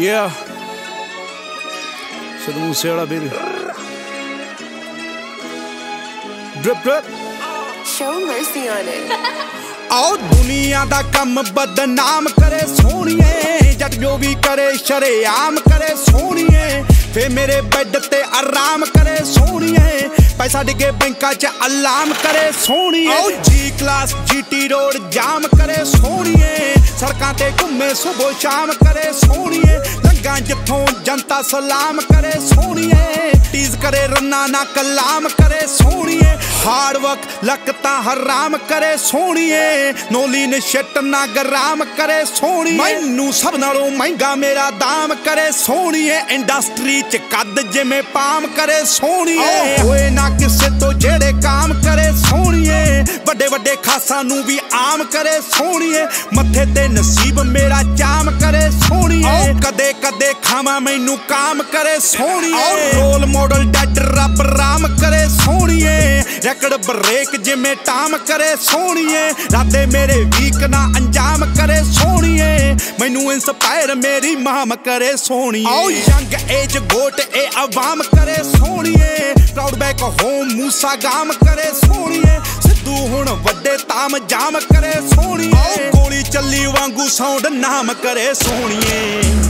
Yeah. Moose Wala baby drip drip Show mercy on it. ਆਓ ਦੁਨੀਆ ਦਾ ਕੰਮ ਬਦਨਾਮ ਕਰੇ ਸੋਹਣੀਏ ਜੱਟ ਜੋ ਵੀ ਕਰੇ ਸ਼ਰੇਆਮ ਕਰੇ ਸੋਹਣੀਏ ਫੇ ਮੇਰੇ ਬੈੱਡ ਤੇ ਆਰਾਮ ਕਰੇ ਸੋਹਣੀਏ ਪੈਸਾ ਡਿੱਗੇ ਬੈਂਕਾਂ 'ਚ ਅਲਾਮ ਕਰੇ ਸੋਹਣੀਏ ਆਓ ਜੀ ਕਲਾਸ ਜੀਟੀ ਰੋਡ ਜਾਮ ਕਰੇ ਸੋਹਣੀਏ ਸੜਕਾਂ ਤੇ ਘੁੰਮੇ ਸਵੇਰ ਸ਼ਾਮ ਕਰੇ ਸੋਹਣੀਏ ਲੰਗਾ ਜਿੱਥੋਂ ਜਨਤਾ ਸਲਾਮ ਕਰੇ ਸੋਹਣੀਏ ਟੀਜ਼ ਕਰੇ ਰੰਨਾ ਨਾ ਕਲਾਮ ਕਰੇ ਸੋਹਣੀਏ। ਹਾਰਡ ਵਰਕ ਲੱਕ ਤਾਂ ਹਰਾਮ ਕਰੇ ਸੋਹਣੀਏ। ਨੋਲੀ ਨੇ ਸ਼ਿਟ ਨਾ ਗਰਾਮ ਕਰੇ ਸੋਹਣੀਏ। ਮੈਨੂੰ ਸਭ ਨਾਲੋਂ ਮਹਿੰਗਾ ਮੇਰਾ ਦਾਮ ਕਰੇ ਸੋਹਣੀਏ। ਇੰਡਸਟਰੀ ਚ ਕੱਦ ਜਿਵੇਂ ਪਾਮ ਕਰੇ ਸੋਹਣੀਏ। ਹੋਏ ਨਾ ਕਿਸੇ ਤੋਂ ਸੋਹਣੀਏ ਵੱਡੇ ਵੱਡੇ ਖਾਸਾਂ ਨੂੰ ਵੀ ਆਮ ਕਰੇ ਸੋਹਣੀਏ। ਮੱਥੇ ਤੇ ਨਸੀਬ ਮੇਰਾ ਚਾਮ ਕਰੇ ਸੋਹਣੀਏ। ਕਦੇ ਕਦੇ ਖਾਵਾਂ ਮੈਨੂੰ ਕਾਮ ਕਰੇ ਸੋਹਣੀਏ। ਰੋਲ ਮਾਡਲ ਡੱਡ ਰੱਬ ਰਾਮ ਕਰੇ ਸੋਹਣੀਏ। ਰੈਕਡ ਬ੍ਰੇਕ ਜਿਵੇਂ ਟਾਮ ਕਰੇ ਸੋਹਣੀਏ। ਰਾਤੇ ਮੇਰੇ ਵੀਕ ਨਾ ਅੰਜਾਮ ਕਰੇ ਸੋਹਣੀਏ। ਮੈਨੂੰ ਇਨਸਪਾਇਰ ਮੇਰੀ ਮਾਮ ਕਰੇ ਸੋਹਣੀਏ। ਆਓ। ਯੰਗ ਏਜ ਗੋਟ ਇਹ ਆਵਾਮ ਕਰੇ ਸੋਹਣੀਏ। ਪ੍ਰਾਊਡ ਬੈਕ ਹੋਮ ਮੂਸਾ ਗਾਮ ਕਰੇ ਸੋਹਣੀਏ। ਸਿੱਧੂ ਹੁਣ ਵੱਡੇ ਤਾਮ ਜਾਮ ਕਰੇ ਸੋਹਣੀਏ। ਗੋਲੀ ਚੱਲੀ ਵਾਂਗੂ ਸਾਊਂਡ ਨਾਮ ਕਰੇ ਸੋਹਣੀਏ।